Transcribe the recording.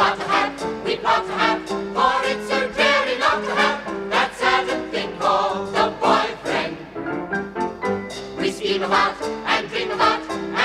not to have, we'd to have, for it's so dreary not to have that certain thing called boyfriend. We scheme about and dream about.